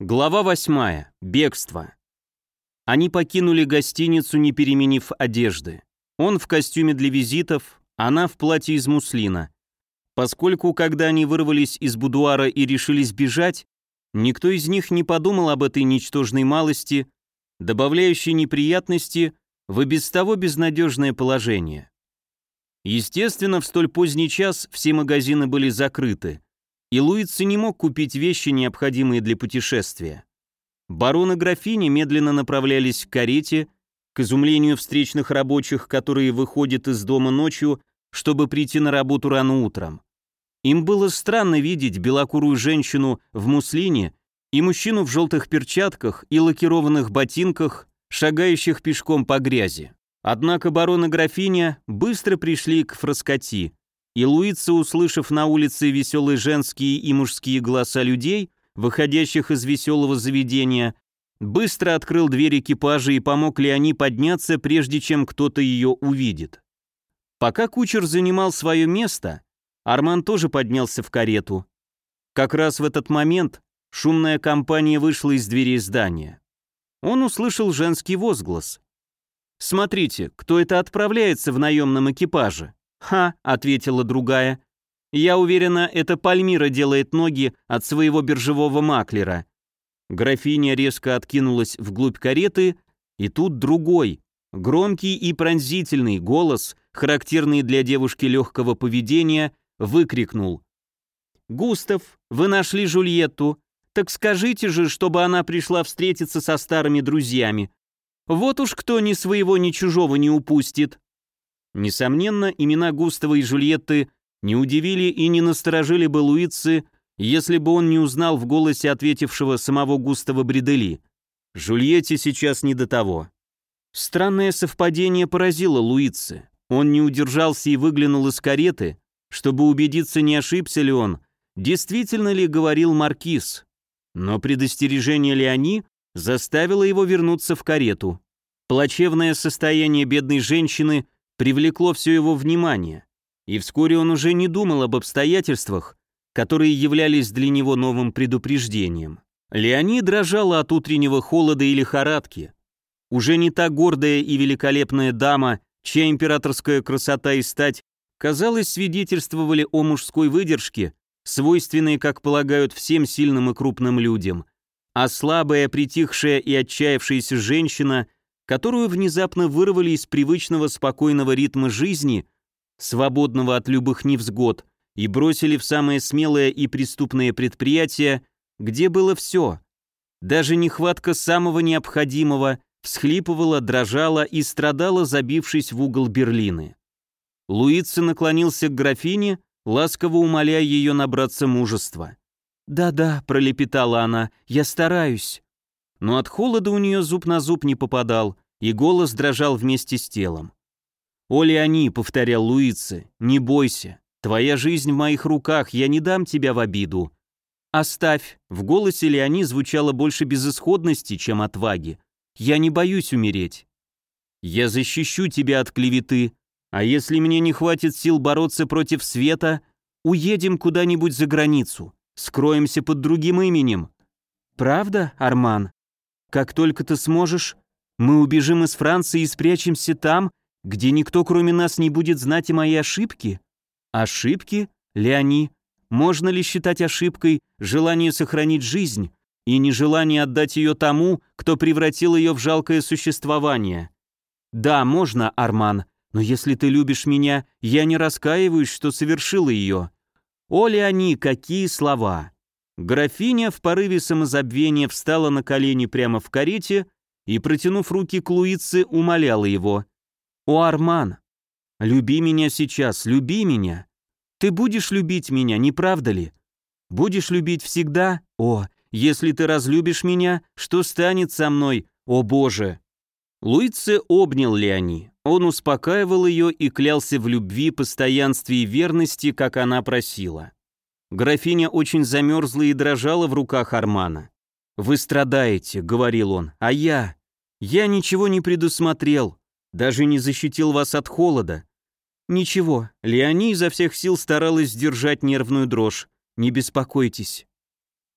Глава 8. Бегство. Они покинули гостиницу, не переменив одежды. Он в костюме для визитов, она в платье из муслина. Поскольку, когда они вырвались из будуара и решились бежать, никто из них не подумал об этой ничтожной малости, добавляющей неприятности в и без того безнадежное положение. Естественно, в столь поздний час все магазины были закрыты, и Луица не мог купить вещи, необходимые для путешествия. Барон и графиня медленно направлялись к карете, к изумлению встречных рабочих, которые выходят из дома ночью, чтобы прийти на работу рано утром. Им было странно видеть белокурую женщину в муслине и мужчину в желтых перчатках и лакированных ботинках, шагающих пешком по грязи. Однако барон и графиня быстро пришли к фраскоти, и Луица, услышав на улице веселые женские и мужские голоса людей, выходящих из веселого заведения, быстро открыл дверь экипажа и помог Леони подняться, прежде чем кто-то ее увидит. Пока кучер занимал свое место, Арман тоже поднялся в карету. Как раз в этот момент шумная компания вышла из дверей здания. Он услышал женский возглас. «Смотрите, кто это отправляется в наемном экипаже?» «Ха», — ответила другая. «Я уверена, это Пальмира делает ноги от своего биржевого маклера». Графиня резко откинулась вглубь кареты, и тут другой, громкий и пронзительный голос, характерный для девушки легкого поведения, выкрикнул. «Густав, вы нашли Жульетту. Так скажите же, чтобы она пришла встретиться со старыми друзьями. Вот уж кто ни своего, ни чужого не упустит». Несомненно, имена Густава и Жульетты не удивили и не насторожили бы Луицы, если бы он не узнал в голосе ответившего самого Густава Бредели. Жульетте сейчас не до того. Странное совпадение поразило Луицы. Он не удержался и выглянул из кареты, чтобы убедиться, не ошибся ли он, действительно ли говорил Маркиз. Но предостережение Леони заставило его вернуться в карету. Плачевное состояние бедной женщины – привлекло все его внимание, и вскоре он уже не думал об обстоятельствах, которые являлись для него новым предупреждением. Леонид дрожала от утреннего холода и лихорадки. Уже не та гордая и великолепная дама, чья императорская красота и стать, казалось, свидетельствовали о мужской выдержке, свойственной, как полагают, всем сильным и крупным людям, а слабая, притихшая и отчаявшаяся женщина – которую внезапно вырвали из привычного спокойного ритма жизни, свободного от любых невзгод, и бросили в самое смелое и преступное предприятие, где было все. Даже нехватка самого необходимого всхлипывала, дрожала и страдала, забившись в угол Берлины. Луица наклонился к графине, ласково умоляя ее набраться мужества. «Да-да», — пролепетала она, — «я стараюсь» но от холода у нее зуб на зуб не попадал, и голос дрожал вместе с телом. «О, Леони», — повторял Луице, — «не бойся, твоя жизнь в моих руках, я не дам тебя в обиду». «Оставь», — в голосе Леони звучало больше безысходности, чем отваги. «Я не боюсь умереть». «Я защищу тебя от клеветы, а если мне не хватит сил бороться против света, уедем куда-нибудь за границу, скроемся под другим именем». «Правда, Арман?» Как только ты сможешь, мы убежим из Франции и спрячемся там, где никто кроме нас не будет знать о моей ошибке. Ошибки, Леони? Можно ли считать ошибкой желание сохранить жизнь и нежелание отдать ее тому, кто превратил ее в жалкое существование? Да, можно, Арман, но если ты любишь меня, я не раскаиваюсь, что совершила ее. О, Леони, какие слова! Графиня в порыве самозабвения встала на колени прямо в карете и, протянув руки к Луице, умоляла его. «О, Арман, люби меня сейчас, люби меня. Ты будешь любить меня, не правда ли? Будешь любить всегда? О, если ты разлюбишь меня, что станет со мной? О, Боже!» Луице обнял Леони. Он успокаивал ее и клялся в любви, постоянстве и верности, как она просила. Графиня очень замерзла и дрожала в руках Армана. «Вы страдаете», — говорил он, — «а я? Я ничего не предусмотрел, даже не защитил вас от холода». «Ничего», — Леони изо всех сил старалась сдержать нервную дрожь. «Не беспокойтесь».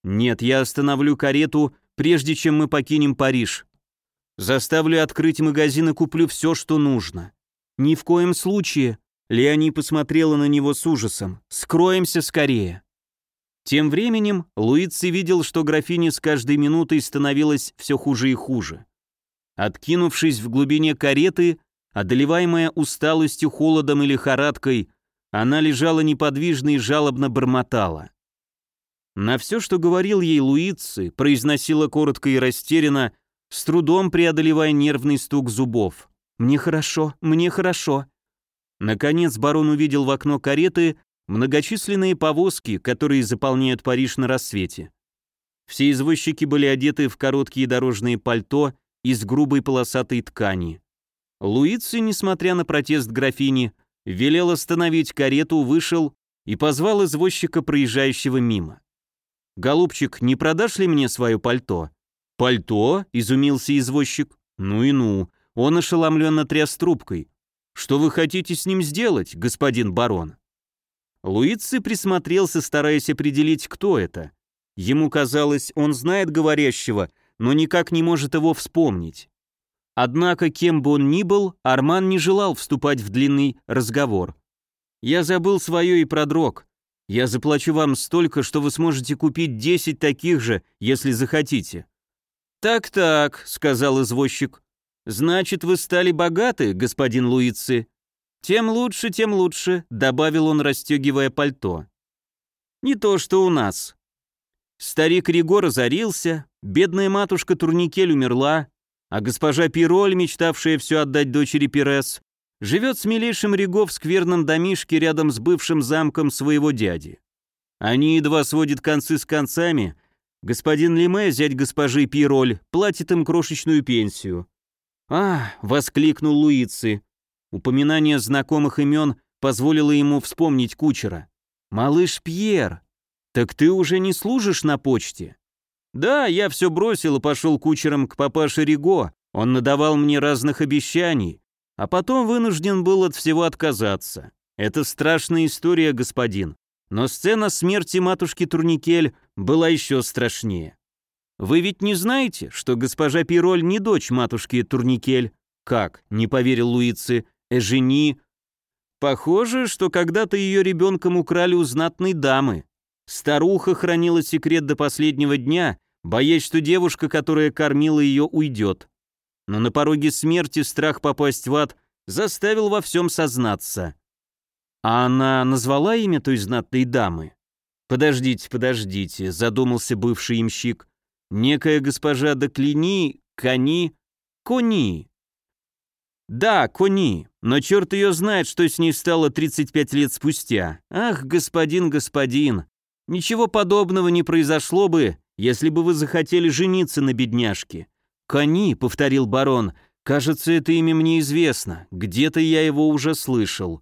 Нет, я остановлю карету, прежде чем мы покинем Париж. Заставлю открыть магазин и куплю все, что нужно. Ни в коем случае. Леони посмотрела на него с ужасом. Скроемся скорее. Тем временем Луици видел, что графиня с каждой минутой становилась все хуже и хуже. Откинувшись в глубине кареты, одолеваемая усталостью, холодом и лихорадкой, она лежала неподвижно и жалобно бормотала. На все, что говорил ей Луици, произносила коротко и растерянно, с трудом преодолевая нервный стук зубов. «Мне хорошо, мне хорошо». Наконец барон увидел в окно кареты многочисленные повозки, которые заполняют Париж на рассвете. Все извозчики были одеты в короткие дорожные пальто из грубой полосатой ткани. Луици, несмотря на протест графини, велел остановить карету, вышел и позвал извозчика, проезжающего мимо. «Голубчик, не продашь ли мне свое пальто?» «Пальто?» — изумился извозчик. «Ну и ну!» Он ошеломленно тряс трубкой. «Что вы хотите с ним сделать, господин барон?» Луици присмотрелся, стараясь определить, кто это. Ему казалось, он знает говорящего, но никак не может его вспомнить. Однако, кем бы он ни был, Арман не желал вступать в длинный разговор. «Я забыл свое и продрог. Я заплачу вам столько, что вы сможете купить 10 таких же, если захотите». «Так-так», — сказал извозчик. «Значит, вы стали богаты, господин Луици?» «Тем лучше, тем лучше», — добавил он, расстегивая пальто. «Не то, что у нас». Старик Риго разорился, бедная матушка Турникель умерла, а госпожа Пироль, мечтавшая все отдать дочери Пирес, живет с милейшим Риго в скверном домишке рядом с бывшим замком своего дяди. Они едва сводят концы с концами. Господин Лиме, зять госпожи Пироль, платит им крошечную пенсию. «А!» — воскликнул Луици. Упоминание знакомых имен позволило ему вспомнить кучера. «Малыш Пьер, так ты уже не служишь на почте?» Да, я все бросил и пошел кучером к папаше Риго. Он надавал мне разных обещаний, а потом вынужден был от всего отказаться. Это страшная история, господин. Но сцена смерти матушки Турникель была еще страшнее. Вы ведь не знаете, что госпожа Пироль не дочь матушки Турникель? Как? Не поверил Луицы. Эжени. Похоже, что когда-то ее ребенком украли у знатной дамы. Старуха хранила секрет до последнего дня, боясь, что девушка, которая кормила ее, уйдет. Но на пороге смерти страх попасть в ад заставил во всем сознаться. А она назвала имя той знатной дамы? «Подождите, подождите», — задумался бывший имщик. «Некая госпожа Доклини, Кони, Кони». «Да, Кони, но черт ее знает, что с ней стало 35 лет спустя. Ах, господин, господин, Ничего подобного не произошло бы, если бы вы захотели жениться на бедняжке. Кони, повторил барон, кажется, это имя мне известно, где-то я его уже слышал.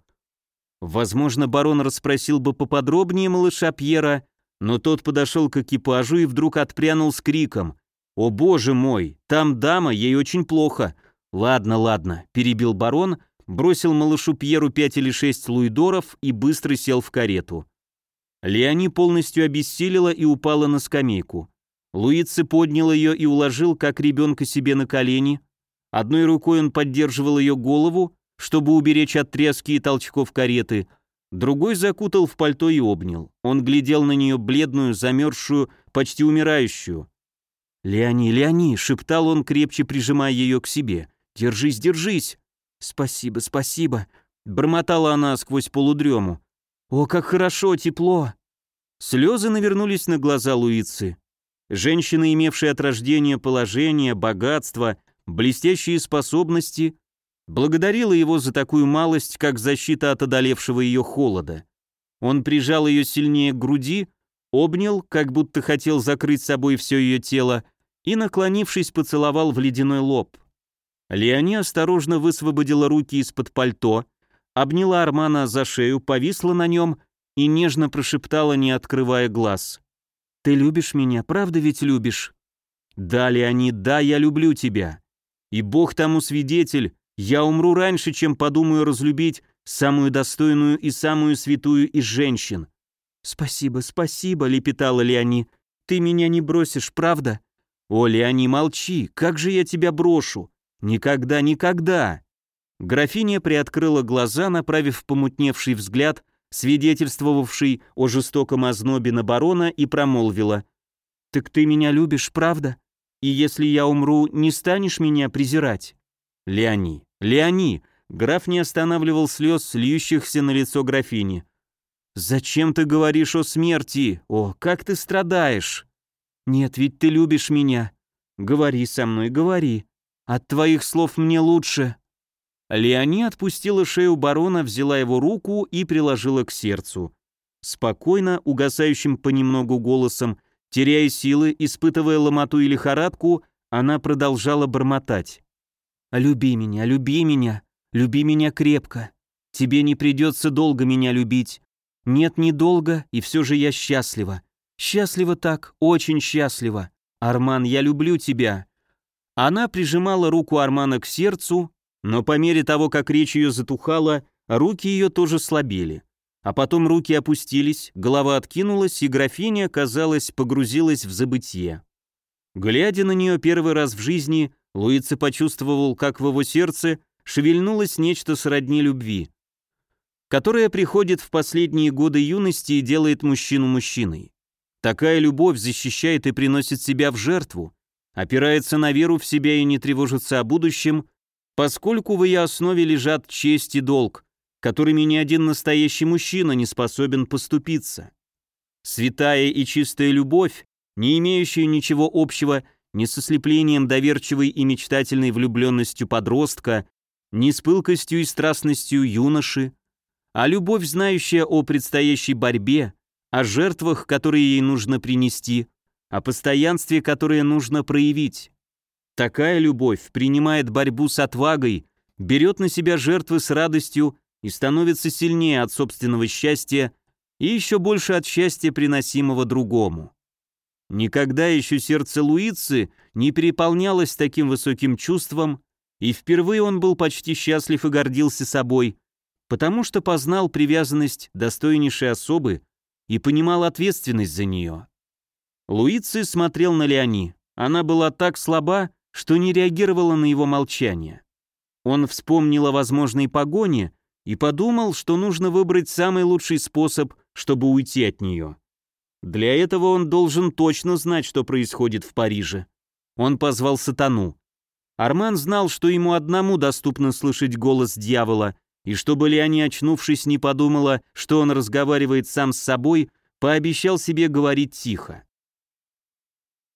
Возможно, барон расспросил бы поподробнее малыша Пьера, но тот подошел к экипажу и вдруг отпрянул с криком. «О боже мой, там дама, ей очень плохо». «Ладно, ладно», — перебил барон, бросил малышу Пьеру пять или шесть луидоров и быстро сел в карету. Леони полностью обессилила и упала на скамейку. Луици поднял ее и уложил, как ребенка себе на колени. Одной рукой он поддерживал ее голову, чтобы уберечь от трески и толчков кареты, другой закутал в пальто и обнял. Он глядел на нее бледную, замерзшую, почти умирающую. «Леони, Леони!» — шептал он, крепче прижимая ее к себе. «Держись, держись!» «Спасибо, спасибо!» — бормотала она сквозь полудрему. «О, как хорошо, тепло!» Слезы навернулись на глаза Луицы. Женщина, имевшая от рождения положение, богатство, блестящие способности, благодарила его за такую малость, как защита от одолевшего ее холода. Он прижал ее сильнее к груди, обнял, как будто хотел закрыть собой все ее тело, и, наклонившись, поцеловал в ледяной лоб. Леони осторожно высвободила руки из-под пальто, обняла Армана за шею, повисла на нем и нежно прошептала, не открывая глаз. «Ты любишь меня, правда ведь любишь?» «Да, Леонид, да, я люблю тебя. И Бог тому свидетель, я умру раньше, чем подумаю разлюбить самую достойную и самую святую из женщин». «Спасибо, спасибо», — лепетала Леони. ты меня не бросишь, правда?» «О, Леони, молчи, как же я тебя брошу? Никогда, никогда!» Графиня приоткрыла глаза, направив помутневший взгляд, свидетельствовавший о жестоком ознобе на барона, и промолвила. «Так ты меня любишь, правда? И если я умру, не станешь меня презирать?» «Леони, Леони!» Граф не останавливал слез, льющихся на лицо графини. «Зачем ты говоришь о смерти? О, как ты страдаешь!» «Нет, ведь ты любишь меня. Говори со мной, говори. От твоих слов мне лучше». Леони отпустила шею барона, взяла его руку и приложила к сердцу. Спокойно, угасающим понемногу голосом, теряя силы, испытывая ломоту и лихорадку, она продолжала бормотать. «Люби меня, люби меня, люби меня крепко. Тебе не придется долго меня любить. Нет, недолго, и все же я счастлива. Счастлива так, очень счастлива. Арман, я люблю тебя». Она прижимала руку Армана к сердцу, но по мере того, как речь ее затухала, руки ее тоже слабели. А потом руки опустились, голова откинулась, и графиня, казалось, погрузилась в забытье. Глядя на нее первый раз в жизни, Луица почувствовал, как в его сердце шевельнулось нечто сродни любви, которое приходит в последние годы юности и делает мужчину мужчиной. Такая любовь защищает и приносит себя в жертву, опирается на веру в себя и не тревожится о будущем, поскольку в ее основе лежат честь и долг, которыми ни один настоящий мужчина не способен поступиться. Святая и чистая любовь, не имеющая ничего общего ни с ослеплением доверчивой и мечтательной влюбленностью подростка, ни с пылкостью и страстностью юноши, а любовь, знающая о предстоящей борьбе, о жертвах, которые ей нужно принести, о постоянстве, которое нужно проявить. Такая любовь принимает борьбу с отвагой, берет на себя жертвы с радостью и становится сильнее от собственного счастья и еще больше от счастья, приносимого другому. Никогда еще сердце Луицы не переполнялось таким высоким чувством, и впервые он был почти счастлив и гордился собой, потому что познал привязанность достойнейшей особы и понимал ответственность за нее. Луици смотрел на Леони. Она была так слаба, что не реагировала на его молчание. Он вспомнил о возможной погоне и подумал, что нужно выбрать самый лучший способ, чтобы уйти от нее. Для этого он должен точно знать, что происходит в Париже. Он позвал сатану. Арман знал, что ему одному доступно слышать голос дьявола, и чтобы Леони, очнувшись, не подумала, что он разговаривает сам с собой, пообещал себе говорить тихо.